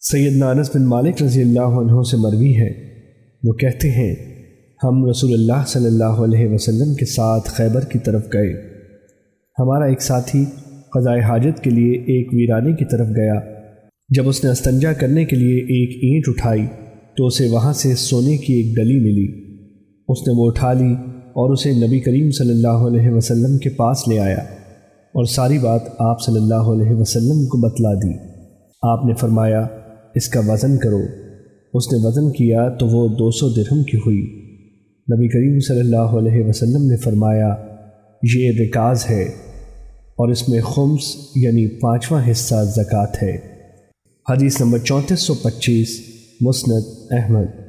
سید انس بن مالک رضی اللہ عنہ سے مروی ہے۔ وہ کہتے ہیں، ہم رسول اللہ صلی اللہ علیہ وسلم کے ساتھ خیبر کی طرف گئے۔ ہمارا ایک ساتھی قضائے حاجت کے لیے ایک ویرانے کی طرف گیا۔ جب اس نے استنجا کرنے کے لیے ایک اینٹ اٹھائی، تو اسے وہاں سے سونے کی ایک ڈلی ملی۔ اس نے وہ اٹھا لی اور اسے نبی کریم صلی اللہ علیہ وسلم کے پاس لے آیا۔ اور ساری بات آپ صلی اللہ علیہ وسلم کو بتلا دی۔ آپ نے فرمایا اس کا وزن کرو۔ اس نے وزن کیا تو وہ دو سو درہم کی ہوئی۔ نبی کریم صلی اللہ علیہ وسلم نے فرمایا، یہ رکاز ہے اور اس میں خمس یعنی پانچواں حصہ زکوٰۃ ہے۔ حدیث نمبر چونتیس سو پچیس، مسند احمد۔